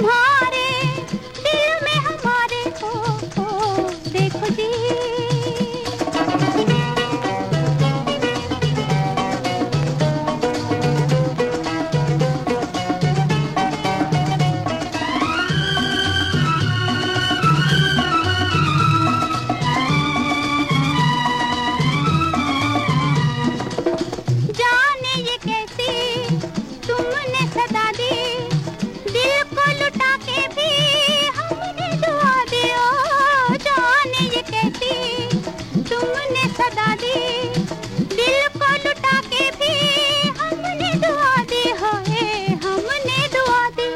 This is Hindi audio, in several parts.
ब्रह्मा सदा दी। दिल को लुटा के भी हमने दुआ दी होए हमने दुआ दी।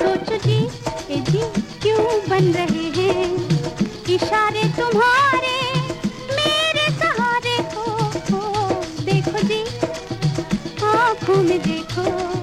सोचो जी ए जी क्यों बन रहे हैं? इशारे तुम्हारे मेरे सहारे हो, हो। देखो जी आँखों में देखो।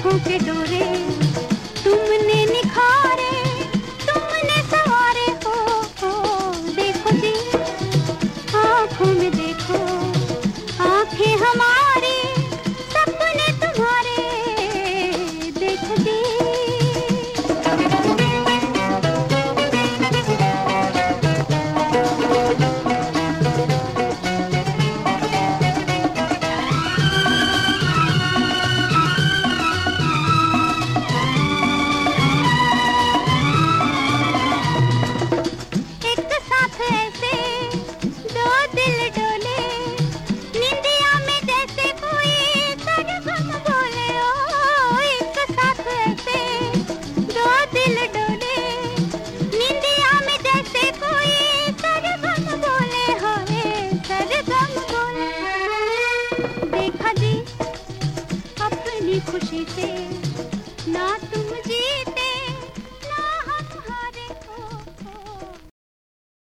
आँखों के डोरे तुमने निखार से नाच